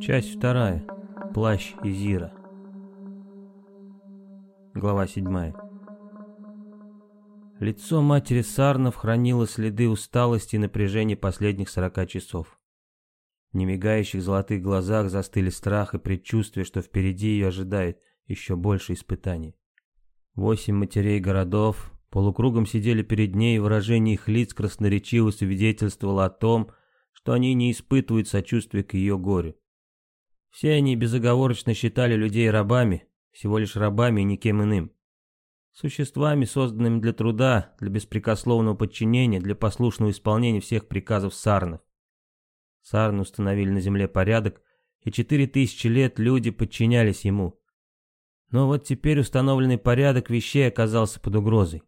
Часть вторая. Плащ Изира. Глава седьмая. Лицо матери Сарнов хранило следы усталости и напряжения последних сорока часов. В немигающих золотых глазах застыли страх и предчувствие, что впереди ее ожидает еще больше испытаний. Восемь матерей городов полукругом сидели перед ней, и выражение их лиц красноречиво свидетельствовало о том, что они не испытывают сочувствия к ее горю. Все они безоговорочно считали людей рабами, всего лишь рабами и никем иным. Существами, созданными для труда, для беспрекословного подчинения, для послушного исполнения всех приказов сарнов. Сарны установили на земле порядок, и четыре тысячи лет люди подчинялись ему. Но вот теперь установленный порядок вещей оказался под угрозой.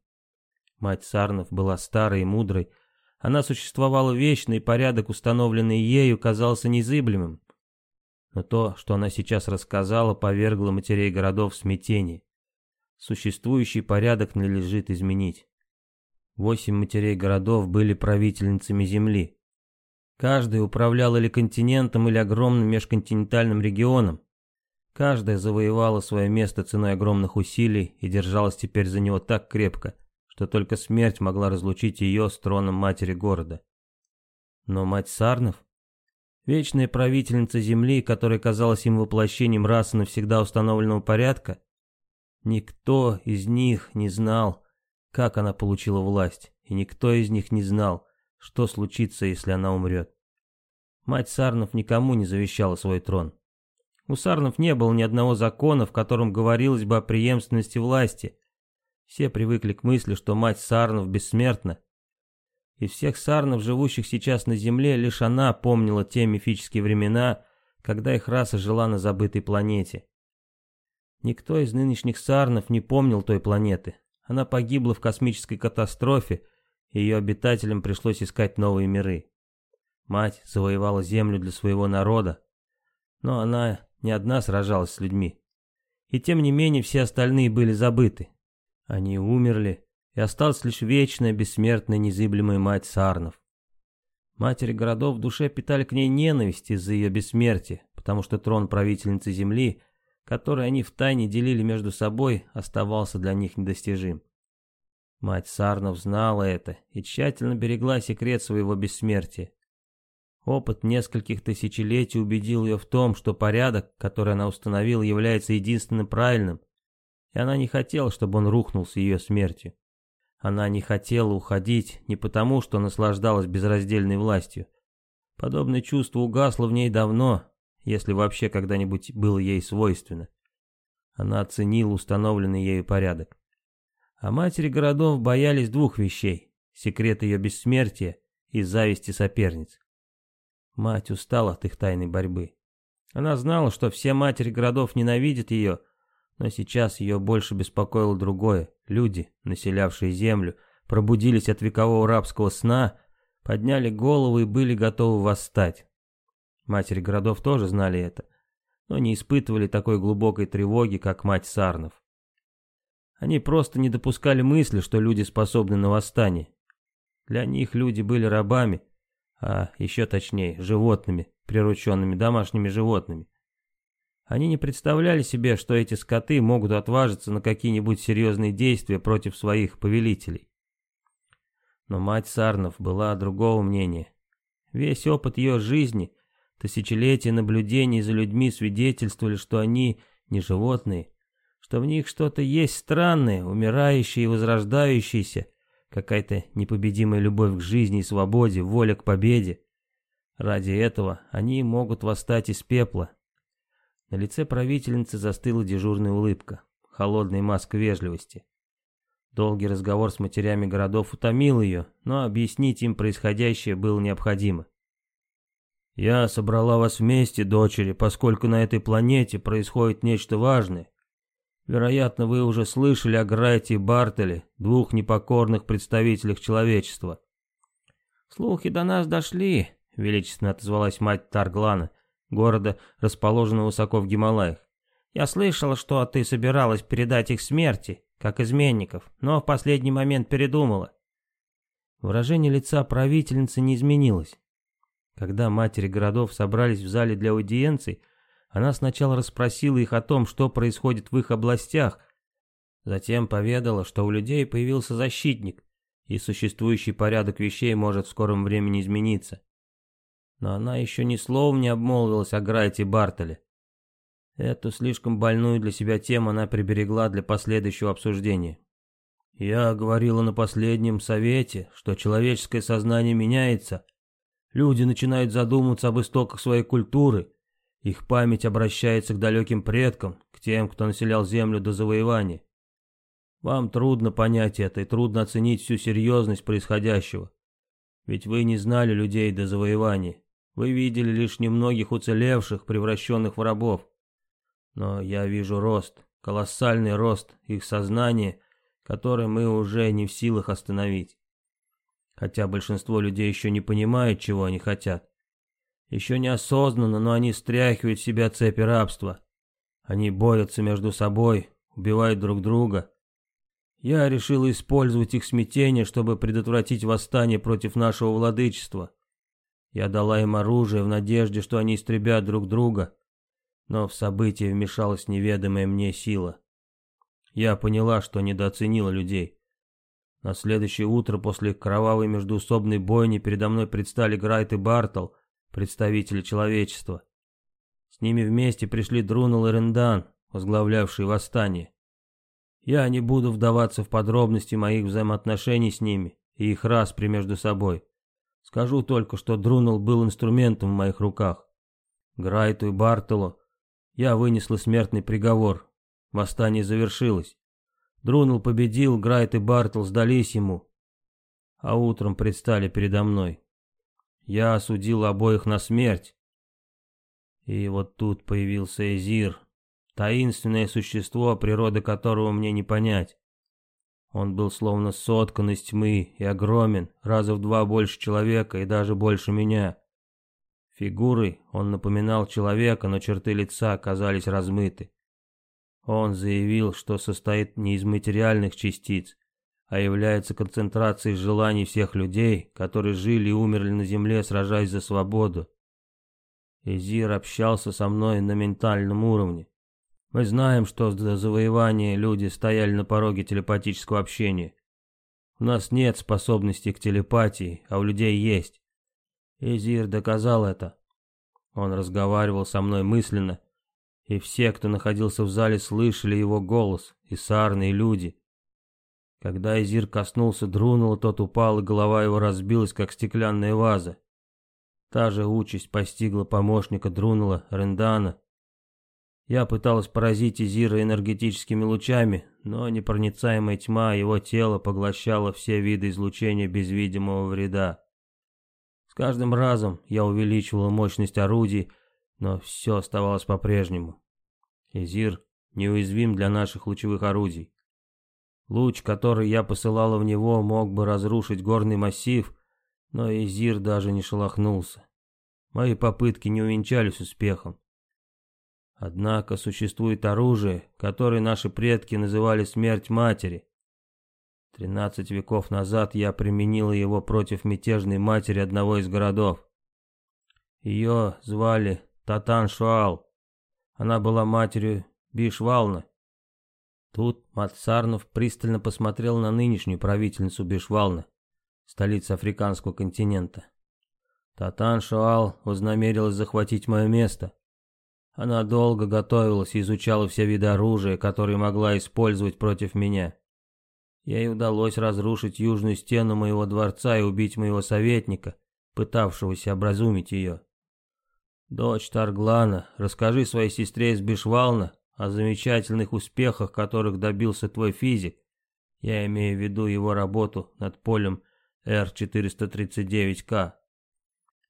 Мать Сарнов была старой и мудрой, она существовала вечно, и порядок, установленный ею, казался незыблемым. Но то, что она сейчас рассказала, повергло матерей городов в смятение. Существующий порядок надлежит изменить. Восемь матерей городов были правительницами Земли. Каждая управляла или континентом, или огромным межконтинентальным регионом. Каждая завоевала свое место ценой огромных усилий и держалась теперь за него так крепко, что только смерть могла разлучить ее с троном матери города. Но мать Сарнов Вечная правительница Земли, которая казалась им воплощением расы навсегда установленного порядка, никто из них не знал, как она получила власть, и никто из них не знал, что случится, если она умрет. Мать Сарнов никому не завещала свой трон. У Сарнов не было ни одного закона, в котором говорилось бы о преемственности власти. Все привыкли к мысли, что мать Сарнов бессмертна, из всех сарнов, живущих сейчас на Земле, лишь она помнила те мифические времена, когда их раса жила на забытой планете. Никто из нынешних сарнов не помнил той планеты. Она погибла в космической катастрофе, и ее обитателям пришлось искать новые миры. Мать завоевала Землю для своего народа, но она не одна сражалась с людьми. И тем не менее все остальные были забыты. Они умерли, и осталась лишь вечная, бессмертная, незыблемая мать Сарнов. Матери городов в душе питали к ней ненависть из-за ее бессмертия, потому что трон правительницы земли, который они втайне делили между собой, оставался для них недостижим. Мать Сарнов знала это и тщательно берегла секрет своего бессмертия. Опыт нескольких тысячелетий убедил ее в том, что порядок, который она установила, является единственным правильным, и она не хотела, чтобы он рухнул с ее смертью. Она не хотела уходить не потому, что наслаждалась безраздельной властью. Подобное чувство угасло в ней давно, если вообще когда-нибудь было ей свойственно. Она оценила установленный ею порядок. А матери городов боялись двух вещей — секрет ее бессмертия и зависти соперниц. Мать устала от их тайной борьбы. Она знала, что все матери городов ненавидят ее — но сейчас ее больше беспокоило другое. Люди, населявшие землю, пробудились от векового рабского сна, подняли голову и были готовы восстать. Матери городов тоже знали это, но не испытывали такой глубокой тревоги, как мать Сарнов. Они просто не допускали мысли, что люди способны на восстание. Для них люди были рабами, а еще точнее, животными, прирученными домашними животными. Они не представляли себе, что эти скоты могут отважиться на какие-нибудь серьезные действия против своих повелителей. Но мать Сарнов была другого мнения. Весь опыт ее жизни, тысячелетия наблюдений за людьми свидетельствовали, что они не животные, что в них что-то есть странное, умирающее и возрождающееся, какая-то непобедимая любовь к жизни и свободе, воля к победе. Ради этого они могут восстать из пепла, на лице правительницы застыла дежурная улыбка, холодная маска вежливости. Долгий разговор с матерями городов утомил ее, но объяснить им происходящее было необходимо. «Я собрала вас вместе, дочери, поскольку на этой планете происходит нечто важное. Вероятно, вы уже слышали о Грайте и Бартеле, двух непокорных представителях человечества». «Слухи до нас дошли», — величественно отозвалась мать Тарглана, — города, расположенного высоко в Гималаях. Я слышала, что ты собиралась передать их смерти, как изменников, но в последний момент передумала. Выражение лица правительницы не изменилось. Когда матери городов собрались в зале для аудиенций, она сначала расспросила их о том, что происходит в их областях, затем поведала, что у людей появился защитник, и существующий порядок вещей может в скором времени измениться. Но она еще ни словом не обмолвилась о Грайте Бартоле. Эту слишком больную для себя тему она приберегла для последующего обсуждения. Я говорила на последнем совете, что человеческое сознание меняется. Люди начинают задумываться об истоках своей культуры. Их память обращается к далеким предкам, к тем, кто населял землю до завоевания. Вам трудно понять это и трудно оценить всю серьезность происходящего. Ведь вы не знали людей до завоевания. Вы видели лишь немногих уцелевших, превращенных в рабов. Но я вижу рост, колоссальный рост их сознания, который мы уже не в силах остановить. Хотя большинство людей еще не понимает, чего они хотят. Еще неосознанно, но они стряхивают в себя цепи рабства. Они борются между собой, убивают друг друга, я решил использовать их смятение, чтобы предотвратить восстание против нашего владычества. Я дала им оружие в надежде, что они истребят друг друга, но в событие вмешалась неведомая мне сила. Я поняла, что недооценила людей. На следующее утро после кровавой междуусобной бойни передо мной предстали Грайт и Бартл, представители человечества. С ними вместе пришли Друнул и Рендан, возглавлявшие восстание. Я не буду вдаваться в подробности моих взаимоотношений с ними и их распри между собой. Скажу только, что Друнул был инструментом в моих руках. Грайту и Бартелу я вынесла смертный приговор. Восстание завершилось. Друнул победил, Грайт и Бартл сдались ему. А утром предстали передо мной. Я осудил обоих на смерть. И вот тут появился Эзир, Таинственное существо, природы которого мне не понять. Он был словно соткан из тьмы и огромен, раза в два больше человека и даже больше меня. Фигурой он напоминал человека, но черты лица оказались размыты. Он заявил, что состоит не из материальных частиц, а является концентрацией желаний всех людей, которые жили и умерли на земле, сражаясь за свободу. Изир общался со мной на ментальном уровне. Мы знаем, что до завоевания люди стояли на пороге телепатического общения. У нас нет способности к телепатии, а у людей есть. Изир доказал это. Он разговаривал со мной мысленно, и все, кто находился в зале, слышали его голос, и сарны, и люди. Когда Изир коснулся Друнула, тот упал, и голова его разбилась, как стеклянная ваза. Та же участь постигла помощника Друнула, Рендана, я пыталась поразить Изира энергетическими лучами, но непроницаемая тьма его тела поглощала все виды излучения без видимого вреда. С каждым разом я увеличивала мощность орудий, но все оставалось по-прежнему. Изир неуязвим для наших лучевых орудий. Луч, который я посылала в него, мог бы разрушить горный массив, но Изир даже не шелохнулся. Мои попытки не увенчались успехом. Однако существует оружие, которое наши предки называли смерть матери. Тринадцать веков назад я применила его против мятежной матери одного из городов. Ее звали Татан Шуал. Она была матерью Бишвална. Тут Мацарнов пристально посмотрел на нынешнюю правительницу Бишвална, столицу африканского континента. Татан Шуал вознамерилась захватить мое место. Она долго готовилась и изучала все виды оружия, которые могла использовать против меня. Ей удалось разрушить южную стену моего дворца и убить моего советника, пытавшегося образумить ее. Дочь Тарглана, расскажи своей сестре из Бешвална о замечательных успехах, которых добился твой физик. Я имею в виду его работу над полем Р-439К.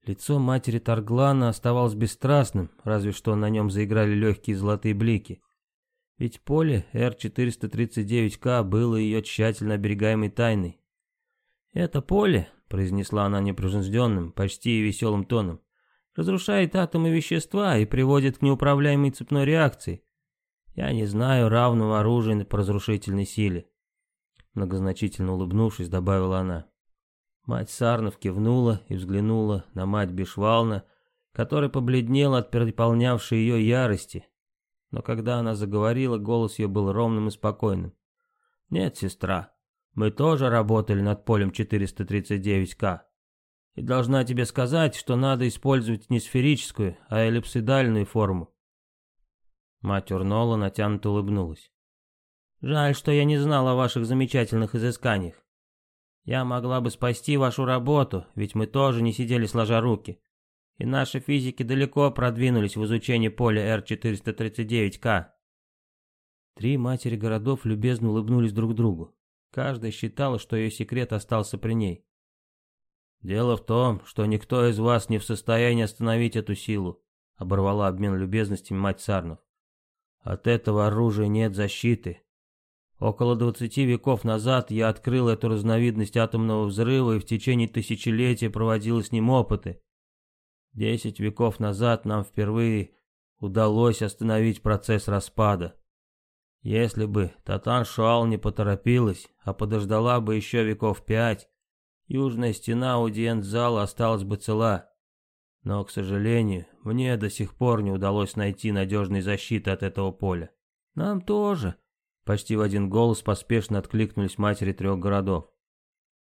Лицо матери Тарглана оставалось бесстрастным, разве что на нем заиграли легкие золотые блики. Ведь поле Р-439К было ее тщательно оберегаемой тайной. «Это поле», — произнесла она непринужденным, почти веселым тоном, «разрушает атомы вещества и приводит к неуправляемой цепной реакции. Я не знаю равного оружия по разрушительной силе». Многозначительно улыбнувшись, добавила она. Мать Сарнов кивнула и взглянула на мать Бешвална, которая побледнела от переполнявшей ее ярости. Но когда она заговорила, голос ее был ровным и спокойным. «Нет, сестра, мы тоже работали над полем 439К. И должна тебе сказать, что надо использовать не сферическую, а эллипсидальную форму». Мать Урнола натянуто улыбнулась. «Жаль, что я не знала о ваших замечательных изысканиях. Я могла бы спасти вашу работу, ведь мы тоже не сидели сложа руки. И наши физики далеко продвинулись в изучении поля R439К. Три матери городов любезно улыбнулись друг другу. Каждая считала, что ее секрет остался при ней. «Дело в том, что никто из вас не в состоянии остановить эту силу», оборвала обмен любезностями мать Сарнов. «От этого оружия нет защиты, Около 20 веков назад я открыл эту разновидность атомного взрыва и в течение тысячелетия проводил с ним опыты. Десять веков назад нам впервые удалось остановить процесс распада. Если бы Татан Шуал не поторопилась, а подождала бы еще веков пять, южная стена аудиент-зала осталась бы цела. Но, к сожалению, мне до сих пор не удалось найти надежной защиты от этого поля. Нам тоже, Почти в один голос поспешно откликнулись матери трех городов.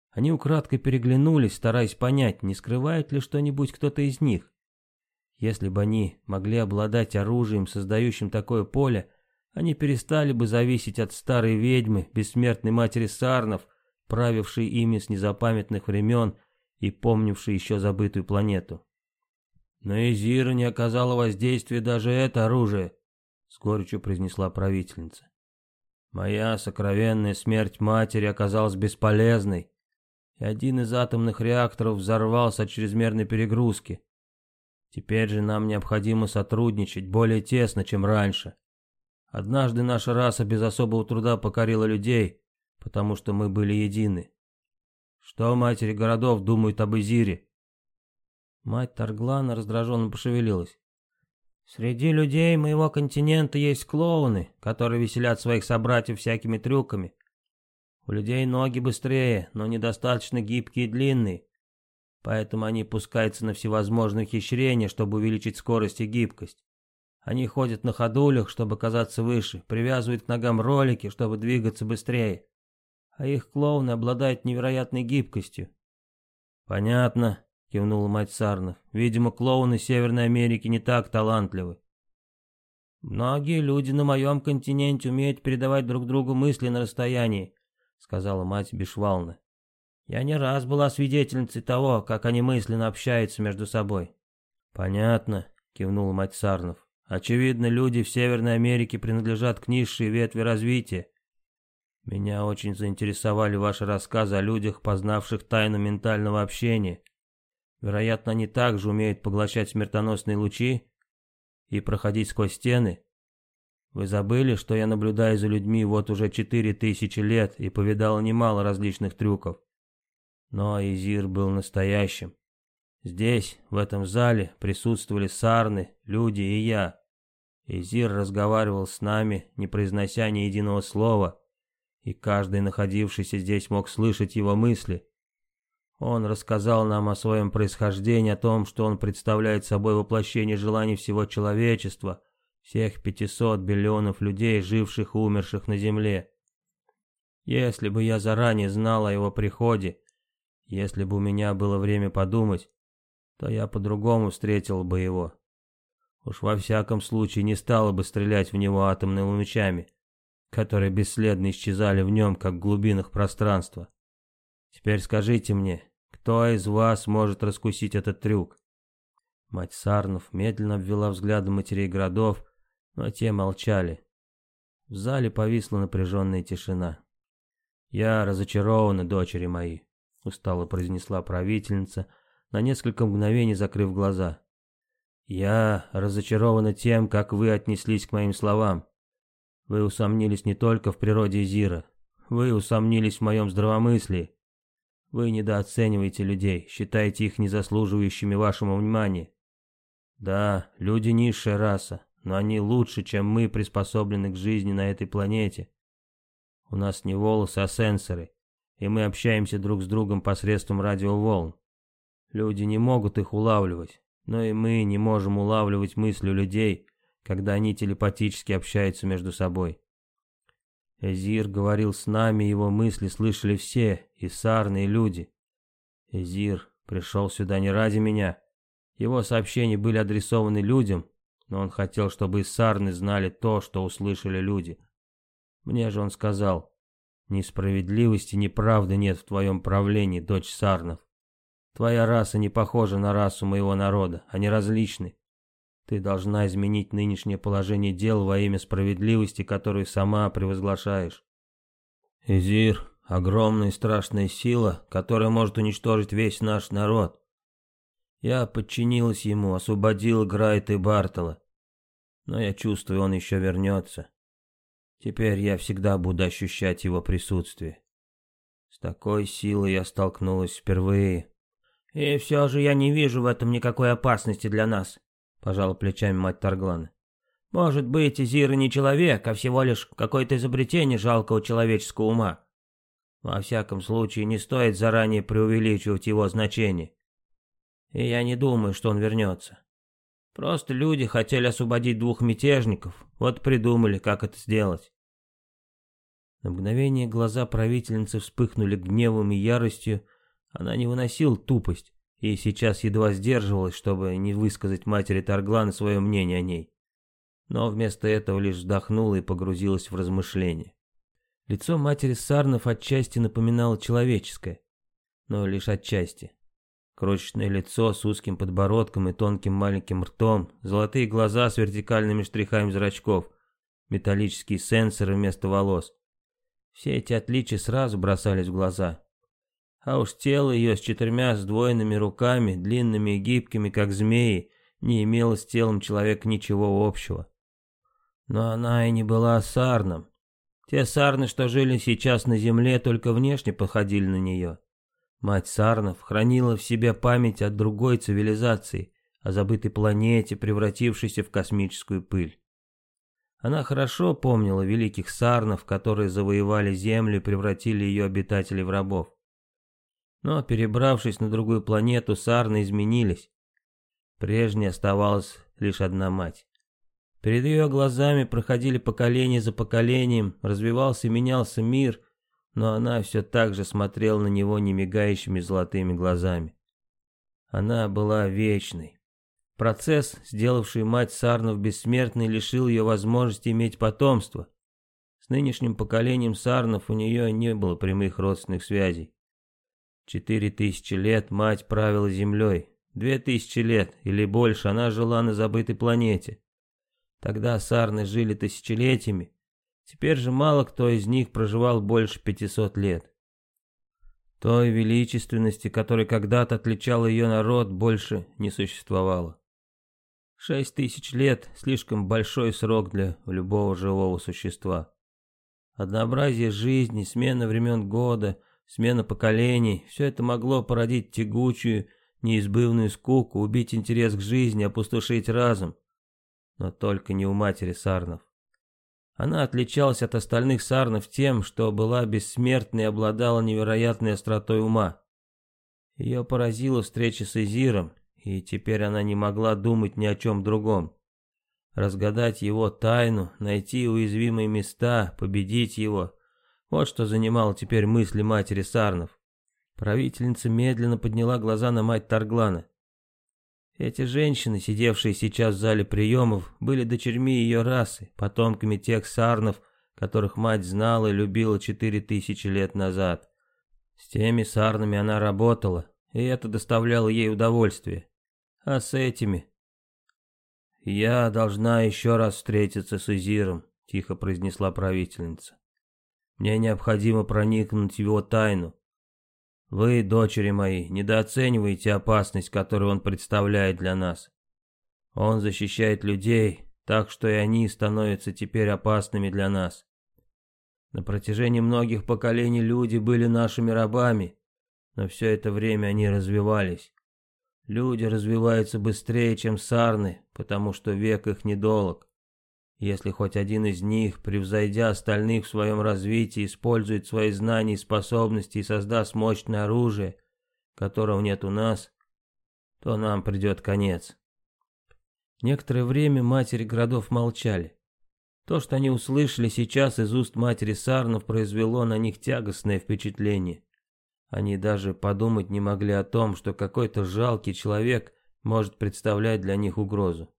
Они украдкой переглянулись, стараясь понять, не скрывает ли что-нибудь кто-то из них. Если бы они могли обладать оружием, создающим такое поле, они перестали бы зависеть от старой ведьмы, бессмертной матери Сарнов, правившей ими с незапамятных времен и помнившей еще забытую планету. Но Изира не оказала воздействия даже это оружие, с горечью произнесла правительница. Моя сокровенная смерть матери оказалась бесполезной, и один из атомных реакторов взорвался от чрезмерной перегрузки. Теперь же нам необходимо сотрудничать более тесно, чем раньше. Однажды наша раса без особого труда покорила людей, потому что мы были едины. Что матери городов думают об Изире? Мать Тарглана раздраженно пошевелилась. Среди людей моего континента есть клоуны, которые веселят своих собратьев всякими трюками. У людей ноги быстрее, но недостаточно гибкие и длинные. Поэтому они пускаются на всевозможные хищрения, чтобы увеличить скорость и гибкость. Они ходят на ходулях, чтобы казаться выше, привязывают к ногам ролики, чтобы двигаться быстрее. А их клоуны обладают невероятной гибкостью. Понятно, — кивнула мать Сарнов. «Видимо, клоуны Северной Америки не так талантливы». «Многие люди на моем континенте умеют передавать друг другу мысли на расстоянии», — сказала мать Бешвална. «Я не раз была свидетельницей того, как они мысленно общаются между собой». «Понятно», — кивнула мать Сарнов. «Очевидно, люди в Северной Америке принадлежат к низшей ветви развития. Меня очень заинтересовали ваши рассказы о людях, познавших тайну ментального общения. Вероятно, они также умеют поглощать смертоносные лучи и проходить сквозь стены. Вы забыли, что я наблюдаю за людьми вот уже четыре тысячи лет и повидал немало различных трюков. Но Изир был настоящим. Здесь, в этом зале, присутствовали сарны, люди и я. Изир разговаривал с нами, не произнося ни единого слова, и каждый находившийся здесь мог слышать его мысли. Он рассказал нам о своем происхождении, о том, что он представляет собой воплощение желаний всего человечества, всех 500 биллионов людей, живших и умерших на Земле. Если бы я заранее знал о его приходе, если бы у меня было время подумать, то я по-другому встретил бы его. Уж во всяком случае не стало бы стрелять в него атомными лучами, которые бесследно исчезали в нем, как в глубинах пространства. Теперь скажите мне, кто из вас может раскусить этот трюк? Мать Сарнов медленно обвела взглядом матерей городов, но те молчали. В зале повисла напряженная тишина. «Я разочарована, дочери мои», — устало произнесла правительница, на несколько мгновений закрыв глаза. «Я разочарована тем, как вы отнеслись к моим словам. Вы усомнились не только в природе Зира, вы усомнились в моем здравомыслии. Вы недооцениваете людей, считаете их незаслуживающими вашего внимания. Да, люди низшая раса, но они лучше, чем мы, приспособлены к жизни на этой планете. У нас не волосы, а сенсоры. и мы общаемся друг с другом посредством радиоволн. Люди не могут их улавливать, но и мы не можем улавливать мысли людей, когда они телепатически общаются между собой. Эзир говорил с нами, его мысли слышали все, и сарные люди. Эзир пришел сюда не ради меня. Его сообщения были адресованы людям, но он хотел, чтобы и сарны знали то, что услышали люди. Мне же он сказал, несправедливости, неправды нет в твоем правлении, дочь сарнов. Твоя раса не похожа на расу моего народа, они различны. Ты должна изменить нынешнее положение дел во имя справедливости, которую сама превозглашаешь. Изир — огромная и страшная сила, которая может уничтожить весь наш народ. Я подчинилась ему, освободила Грайта и Бартола. Но я чувствую, он еще вернется. Теперь я всегда буду ощущать его присутствие. С такой силой я столкнулась впервые. И все же я не вижу в этом никакой опасности для нас, пожала плечами мать Тарглана. Может быть, Изира не человек, а всего лишь какое-то изобретение жалкого человеческого ума. Во всяком случае, не стоит заранее преувеличивать его значение. И я не думаю, что он вернется. Просто люди хотели освободить двух мятежников, вот придумали, как это сделать. На мгновение глаза правительницы вспыхнули гневом и яростью, она не выносила тупость и сейчас едва сдерживалась, чтобы не высказать матери Тарглана свое мнение о ней. Но вместо этого лишь вздохнула и погрузилась в размышления. Лицо матери Сарнов отчасти напоминало человеческое, но лишь отчасти. Крошечное лицо с узким подбородком и тонким маленьким ртом, золотые глаза с вертикальными штрихами зрачков, металлические сенсоры вместо волос. Все эти отличия сразу бросались в глаза. А уж тело ее с четырьмя сдвоенными руками, длинными и гибкими, как змеи, не имело с телом человека ничего общего. Но она и не была сарном. Те сарны, что жили сейчас на земле, только внешне походили на нее. Мать Сарнов хранила в себе память о другой цивилизации, о забытой планете, превратившейся в космическую пыль. Она хорошо помнила великих Сарнов, которые завоевали Землю и превратили ее обитателей в рабов. Но, перебравшись на другую планету, Сарны изменились. Прежней оставалась лишь одна мать. Перед ее глазами проходили поколения за поколением, развивался и менялся мир – но она все так же смотрела на него немигающими золотыми глазами. Она была вечной. Процесс, сделавший мать Сарнов бессмертной, лишил ее возможности иметь потомство. С нынешним поколением Сарнов у нее не было прямых родственных связей. Четыре тысячи лет мать правила землей, две тысячи лет или больше она жила на забытой планете. Тогда Сарны жили тысячелетиями, Теперь же мало кто из них проживал больше 500 лет. Той величественности, которой когда-то отличал ее народ, больше не существовало. Шесть тысяч лет — слишком большой срок для любого живого существа. Однообразие жизни, смена времен года, смена поколений — все это могло породить тягучую, неизбывную скуку, убить интерес к жизни, опустошить разум. Но только не у матери Сарнов. Она отличалась от остальных сарнов тем, что была бессмертной и обладала невероятной остротой ума. Ее поразила встреча с Изиром, и теперь она не могла думать ни о чем другом. Разгадать его тайну, найти уязвимые места, победить его — вот что занимало теперь мысли матери Сарнов. Правительница медленно подняла глаза на мать Тарглана. Эти женщины, сидевшие сейчас в зале приемов, были дочерьми ее расы, потомками тех сарнов, которых мать знала и любила четыре тысячи лет назад. С теми сарнами она работала, и это доставляло ей удовольствие. А с этими... «Я должна еще раз встретиться с Изиром», — тихо произнесла правительница. «Мне необходимо проникнуть в его тайну. Вы, дочери мои, недооцениваете опасность, которую он представляет для нас. Он защищает людей, так что и они становятся теперь опасными для нас. На протяжении многих поколений люди были нашими рабами, но все это время они развивались. Люди развиваются быстрее, чем сарны, потому что век их недолог. Если хоть один из них, превзойдя остальных в своем развитии, использует свои знания и способности и создаст мощное оружие, которого нет у нас, то нам придет конец. Некоторое время матери городов молчали. То, что они услышали сейчас из уст матери Сарнов, произвело на них тягостное впечатление. Они даже подумать не могли о том, что какой-то жалкий человек может представлять для них угрозу.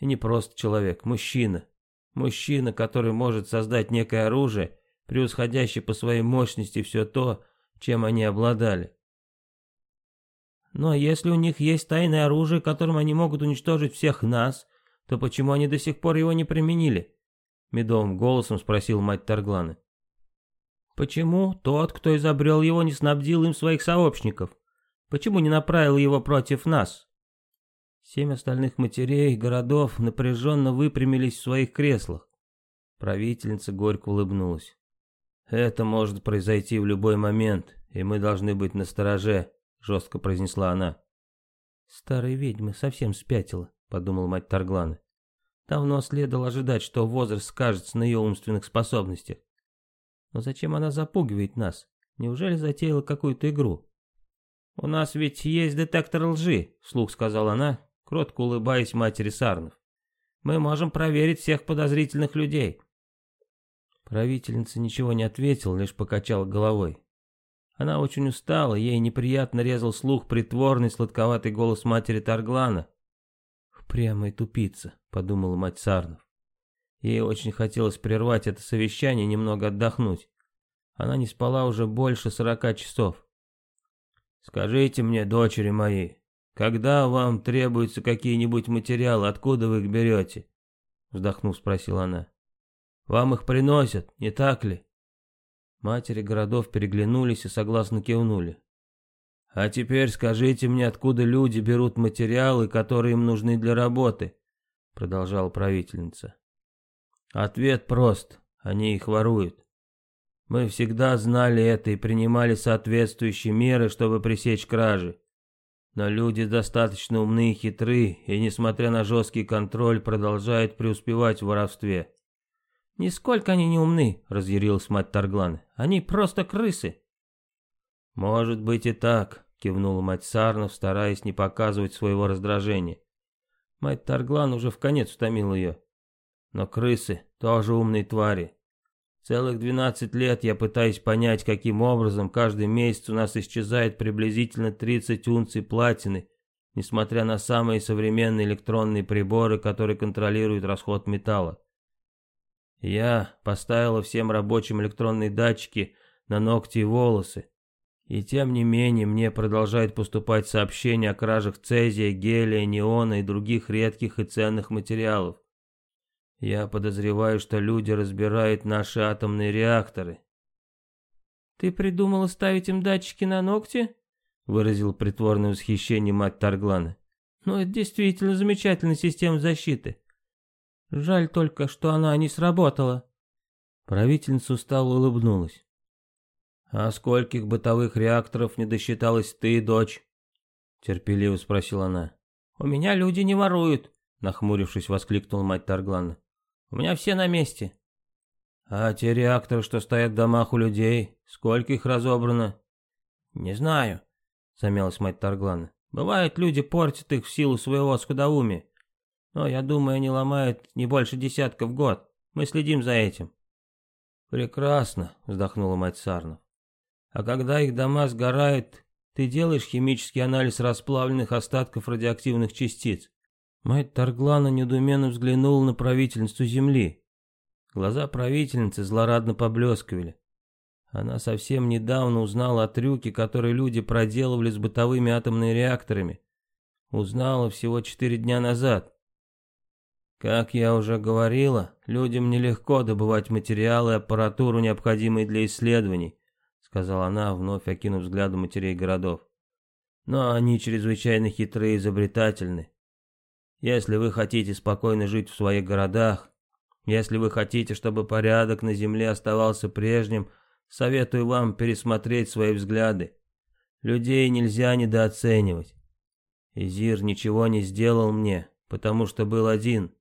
И не просто человек, мужчина. Мужчина, который может создать некое оружие, превосходящее по своей мощности все то, чем они обладали. Но если у них есть тайное оружие, которым они могут уничтожить всех нас, то почему они до сих пор его не применили? Медовым голосом спросил мать Таргланы. Почему тот, кто изобрел его, не снабдил им своих сообщников? Почему не направил его против нас? Семь остальных матерей городов напряженно выпрямились в своих креслах. Правительница горько улыбнулась. «Это может произойти в любой момент, и мы должны быть настороже», — жестко произнесла она. «Старая ведьма совсем спятила», — подумал мать Таргланы. Давно следовало ожидать, что возраст скажется на ее умственных способностях. Но зачем она запугивает нас? Неужели затеяла какую-то игру? «У нас ведь есть детектор лжи», — вслух сказала она, кротко улыбаясь матери Сарнов. «Мы можем проверить всех подозрительных людей». Правительница ничего не ответила, лишь покачала головой. Она очень устала, ей неприятно резал слух притворный сладковатый голос матери Тарглана. «Прямо тупица», — подумала мать Сарнов. Ей очень хотелось прервать это совещание и немного отдохнуть. Она не спала уже больше сорока часов. «Скажите мне, дочери мои, когда вам требуются какие-нибудь материалы, откуда вы их берете?» Вздохнув, спросила она. «Вам их приносят, не так ли?» Матери городов переглянулись и согласно кивнули. «А теперь скажите мне, откуда люди берут материалы, которые им нужны для работы?» Продолжала правительница. Ответ прост. Они их воруют. Мы всегда знали это и принимали соответствующие меры, чтобы пресечь кражи. Но люди достаточно умны и хитры, и, несмотря на жесткий контроль, продолжают преуспевать в воровстве. «Нисколько они не умны», — разъярилась мать Тарглан. «Они просто крысы». «Может быть и так», — кивнула мать Сарнов, стараясь не показывать своего раздражения. Мать Тарглан уже в конец утомила ее. Но крысы тоже умные твари. Целых 12 лет я пытаюсь понять, каким образом каждый месяц у нас исчезает приблизительно 30 унций платины, несмотря на самые современные электронные приборы, которые контролируют расход металла. Я поставила всем рабочим электронные датчики на ногти и волосы. И тем не менее мне продолжают поступать сообщения о кражах цезия, гелия, неона и других редких и ценных материалов. Я подозреваю, что люди разбирают наши атомные реакторы. «Ты придумала ставить им датчики на ногти?» выразил притворное восхищение мать Тарглана. «Ну, это действительно замечательная система защиты. Жаль только, что она не сработала». Правительница устало улыбнулась. «А скольких бытовых реакторов не досчиталась ты, дочь?» Терпеливо спросила она. «У меня люди не воруют», нахмурившись, воскликнул мать Тарглана. У меня все на месте. А те реакторы, что стоят в домах у людей, сколько их разобрано? Не знаю, замялась мать Тарглана. Бывает, люди портят их в силу своего скудоумия. Но я думаю, они ломают не больше десятка в год. Мы следим за этим. Прекрасно, вздохнула мать Сарнов. А когда их дома сгорают, ты делаешь химический анализ расплавленных остатков радиоактивных частиц. Мать Тарглана недоуменно взглянула на правительницу земли. Глаза правительницы злорадно поблескивали. Она совсем недавно узнала о трюке, который люди проделывали с бытовыми атомными реакторами. Узнала всего четыре дня назад. Как я уже говорила, людям нелегко добывать материалы и аппаратуру, необходимые для исследований, сказала она, вновь окинув взглядом матерей городов. Но они чрезвычайно хитрые и изобретательны. Если вы хотите спокойно жить в своих городах, если вы хотите, чтобы порядок на земле оставался прежним, советую вам пересмотреть свои взгляды. Людей нельзя недооценивать. Изир ничего не сделал мне, потому что был один.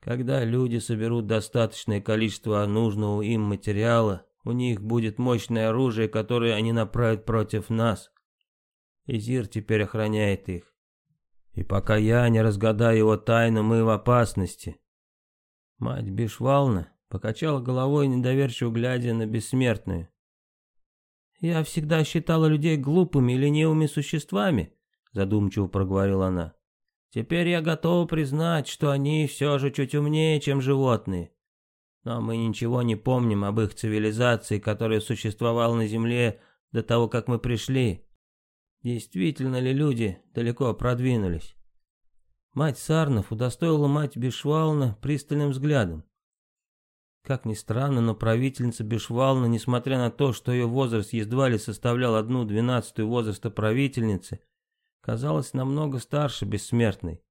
Когда люди соберут достаточное количество нужного им материала, у них будет мощное оружие, которое они направят против нас. Изир теперь охраняет их. И пока я не разгадаю его тайну, мы в опасности. Мать Бишвална покачала головой, недоверчиво глядя на бессмертную. «Я всегда считала людей глупыми и ленивыми существами», задумчиво проговорила она. «Теперь я готова признать, что они все же чуть умнее, чем животные. Но мы ничего не помним об их цивилизации, которая существовала на Земле до того, как мы пришли. Действительно ли люди далеко продвинулись? Мать Сарнов удостоила мать Бешвална пристальным взглядом. Как ни странно, но правительница Бешвална, несмотря на то, что ее возраст едва ли составлял одну двенадцатую возраста правительницы, казалась намного старше бессмертной.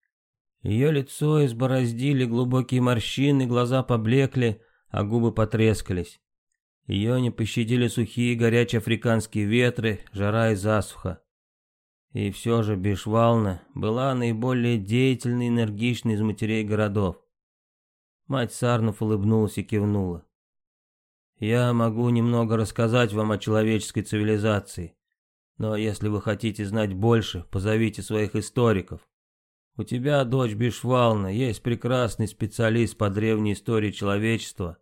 Ее лицо избороздили глубокие морщины, глаза поблекли, а губы потрескались. Ее не пощадили сухие горячие африканские ветры, жара и засуха. И все же Бешвална была наиболее деятельной и энергичной из матерей городов. Мать Сарнов улыбнулась и кивнула. «Я могу немного рассказать вам о человеческой цивилизации, но если вы хотите знать больше, позовите своих историков. У тебя, дочь Бишвална, есть прекрасный специалист по древней истории человечества.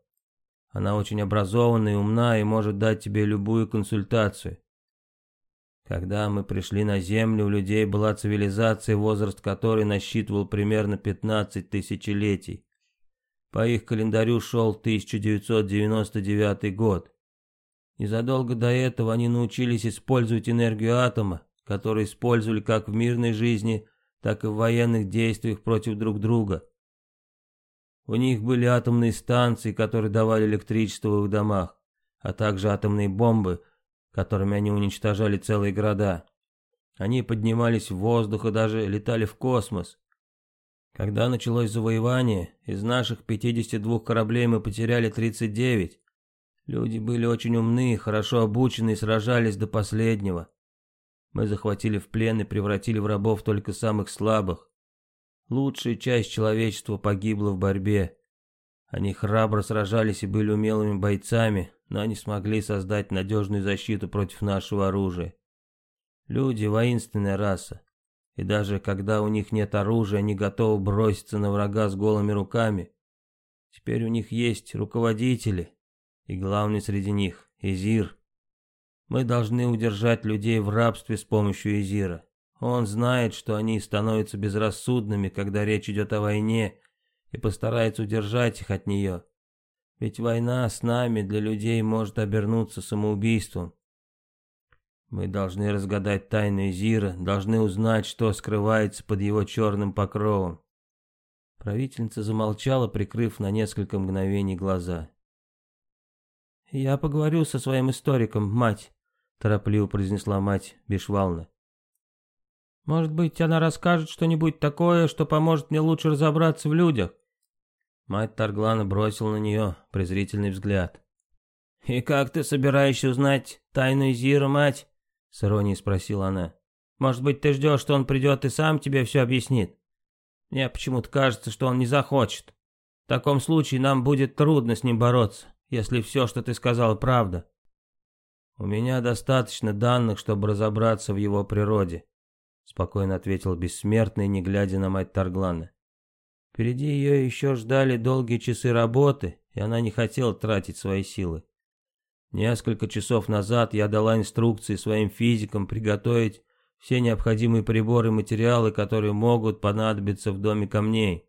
Она очень образована и умна и может дать тебе любую консультацию. Когда мы пришли на Землю, у людей была цивилизация, возраст которой насчитывал примерно 15 тысячелетий. По их календарю шел 1999 год. Незадолго до этого они научились использовать энергию атома, которую использовали как в мирной жизни, так и в военных действиях против друг друга. У них были атомные станции, которые давали электричество в их домах, а также атомные бомбы, которыми они уничтожали целые города. Они поднимались в воздух и даже летали в космос. Когда началось завоевание, из наших 52 кораблей мы потеряли 39. Люди были очень умны, хорошо обучены и сражались до последнего. Мы захватили в плен и превратили в рабов только самых слабых. Лучшая часть человечества погибла в борьбе. Они храбро сражались и были умелыми бойцами, но они смогли создать надежную защиту против нашего оружия. Люди — воинственная раса, и даже когда у них нет оружия, они готовы броситься на врага с голыми руками. Теперь у них есть руководители, и главный среди них — Изир. Мы должны удержать людей в рабстве с помощью Изира. Он знает, что они становятся безрассудными, когда речь идет о войне, и постарается удержать их от нее. Ведь война с нами для людей может обернуться самоубийством. Мы должны разгадать тайну Изира, должны узнать, что скрывается под его черным покровом. Правительница замолчала, прикрыв на несколько мгновений глаза. «Я поговорю со своим историком, мать», — торопливо произнесла мать Бешвална. «Может быть, она расскажет что-нибудь такое, что поможет мне лучше разобраться в людях?» Мать Тарглана бросила на нее презрительный взгляд. «И как ты собираешься узнать тайну Изира, мать?» — с иронией спросила она. «Может быть, ты ждешь, что он придет и сам тебе все объяснит? Мне почему-то кажется, что он не захочет. В таком случае нам будет трудно с ним бороться, если все, что ты сказал, правда». «У меня достаточно данных, чтобы разобраться в его природе», — спокойно ответил бессмертный, не глядя на мать Тарглана. Впереди ее еще ждали долгие часы работы, и она не хотела тратить свои силы. Несколько часов назад я дала инструкции своим физикам приготовить все необходимые приборы и материалы, которые могут понадобиться в доме камней.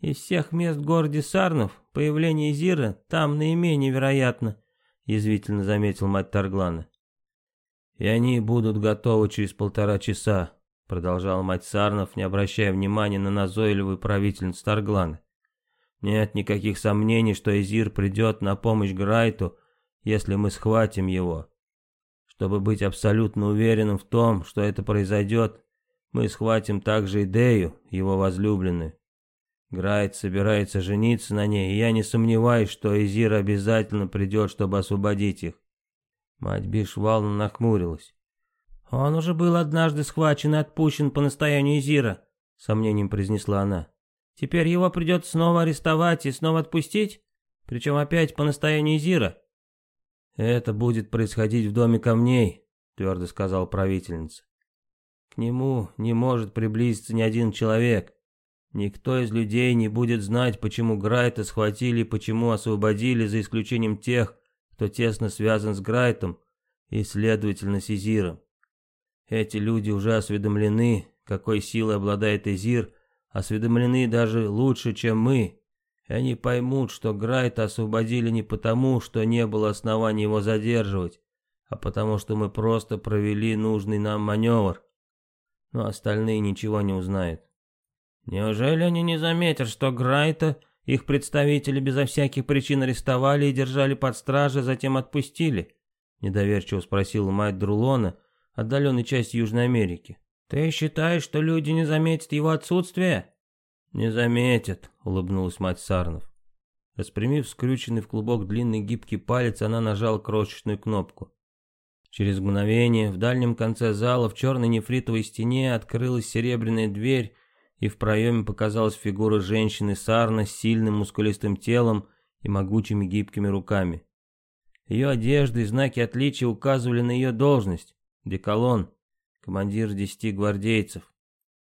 Из всех мест в Сарнов появление Зира там наименее вероятно, язвительно заметил мать Тарглана. И они будут готовы через полтора часа, Продолжал мать Сарнов, не обращая внимания на назойливую правительницу Тарглана. Нет никаких сомнений, что Изир придет на помощь Грайту, если мы схватим его. Чтобы быть абсолютно уверенным в том, что это произойдет, мы схватим также и Дею, его возлюбленную. Грайт собирается жениться на ней, и я не сомневаюсь, что Изир обязательно придет, чтобы освободить их. Мать Бишвална нахмурилась. «Он уже был однажды схвачен и отпущен по настоянию Изира», — сомнением произнесла она. Теперь его придется снова арестовать и снова отпустить? Причем опять по настоянию Зира?» «Это будет происходить в доме камней», — твердо сказал правительница. «К нему не может приблизиться ни один человек. Никто из людей не будет знать, почему Грайта схватили и почему освободили, за исключением тех, кто тесно связан с Грайтом и, следовательно, с Изиром. Эти люди уже осведомлены, какой силой обладает Изир, осведомлены даже лучше, чем мы, и они поймут, что Грайта освободили не потому, что не было оснований его задерживать, а потому что мы просто провели нужный нам маневр. Но остальные ничего не узнают. Неужели они не заметят, что Грайта их представители безо всяких причин арестовали и держали под стражей, затем отпустили? Недоверчиво спросила мать Друлона, отдаленной части Южной Америки. Ты считаешь, что люди не заметят его отсутствие? Не заметят, улыбнулась мать Сарнов. Распрямив скрюченный в клубок длинный гибкий палец, она нажала крошечную кнопку. Через мгновение в дальнем конце зала в черной нефритовой стене открылась серебряная дверь, и в проеме показалась фигура женщины Сарна с сильным мускулистым телом и могучими гибкими руками. Ее одежда и знаки отличия указывали на ее должность – деколон, командир десяти гвардейцев.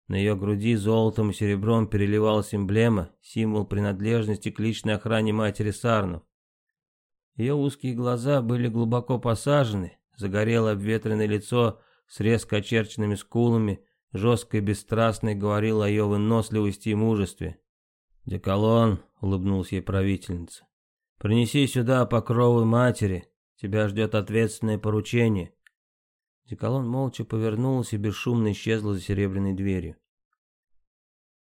На ее груди золотом и серебром переливалась эмблема, символ принадлежности к личной охране матери Сарнов. Ее узкие глаза были глубоко посажены, загорело обветренное лицо с резко очерченными скулами – жестко и бесстрастно говорил о ее выносливости и мужестве. «Деколон», — улыбнулась ей правительница, — «принеси сюда покровы матери, тебя ждет ответственное поручение». Деколон молча повернулся и бесшумно исчезла за серебряной дверью.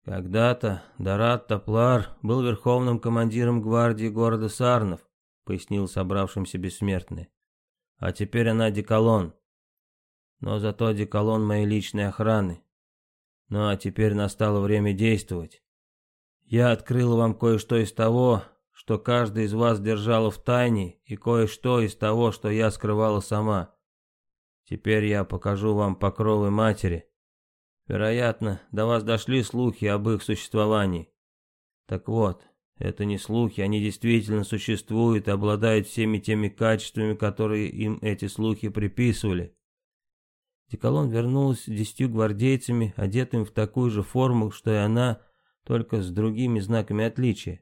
«Когда-то Дарат Таплар был верховным командиром гвардии города Сарнов», — пояснил собравшимся бессмертные. «А теперь она Деколон но зато деколон моей личной охраны. Ну а теперь настало время действовать. Я открыл вам кое-что из того, что каждый из вас держала в тайне, и кое-что из того, что я скрывала сама. Теперь я покажу вам покровы матери. Вероятно, до вас дошли слухи об их существовании. Так вот, это не слухи, они действительно существуют и обладают всеми теми качествами, которые им эти слухи приписывали. Деколон вернулась с десятью гвардейцами, одетыми в такую же форму, что и она, только с другими знаками отличия.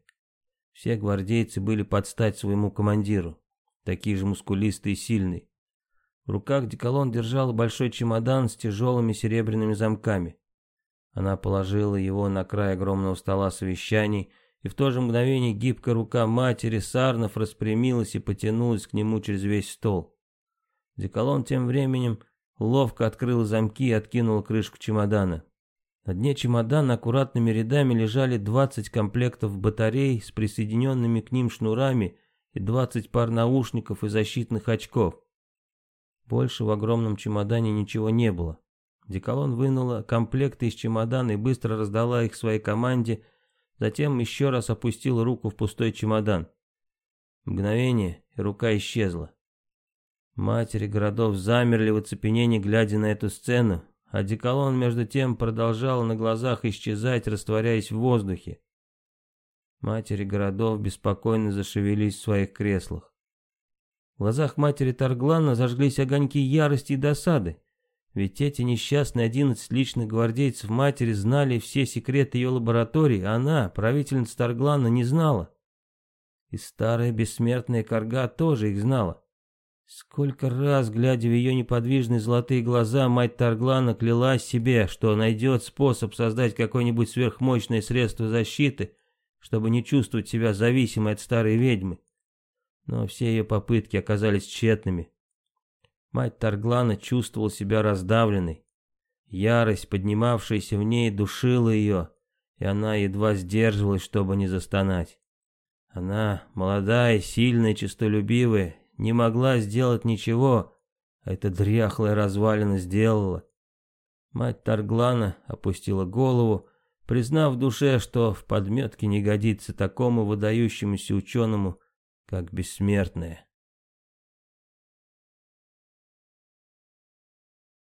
Все гвардейцы были под стать своему командиру, такие же мускулистые и сильные. В руках Деколон держала большой чемодан с тяжелыми серебряными замками. Она положила его на край огромного стола совещаний, и в то же мгновение гибкая рука матери Сарнов распрямилась и потянулась к нему через весь стол. Деколон тем временем ловко открыла замки и откинула крышку чемодана. На дне чемодана аккуратными рядами лежали 20 комплектов батарей с присоединенными к ним шнурами и 20 пар наушников и защитных очков. Больше в огромном чемодане ничего не было. Деколон вынула комплекты из чемодана и быстро раздала их своей команде, затем еще раз опустила руку в пустой чемодан. Мгновение, и рука исчезла. Матери городов замерли в оцепенении, глядя на эту сцену, а Деколон между тем продолжал на глазах исчезать, растворяясь в воздухе. Матери городов беспокойно зашевелись в своих креслах. В глазах матери Тарглана зажглись огоньки ярости и досады, ведь эти несчастные одиннадцать личных гвардейцев матери знали все секреты ее лаборатории, а она, правительница Тарглана, не знала. И старая бессмертная корга тоже их знала. Сколько раз, глядя в ее неподвижные золотые глаза, мать Тарглана клялась себе, что найдет способ создать какое-нибудь сверхмощное средство защиты, чтобы не чувствовать себя зависимой от старой ведьмы. Но все ее попытки оказались тщетными. Мать Тарглана чувствовала себя раздавленной. Ярость, поднимавшаяся в ней, душила ее, и она едва сдерживалась, чтобы не застонать. Она, молодая, сильная, честолюбивая, не могла сделать ничего, а эта дряхлая развалина сделала. Мать Тарглана опустила голову, признав в душе, что в подметке не годится такому выдающемуся ученому, как бессмертная.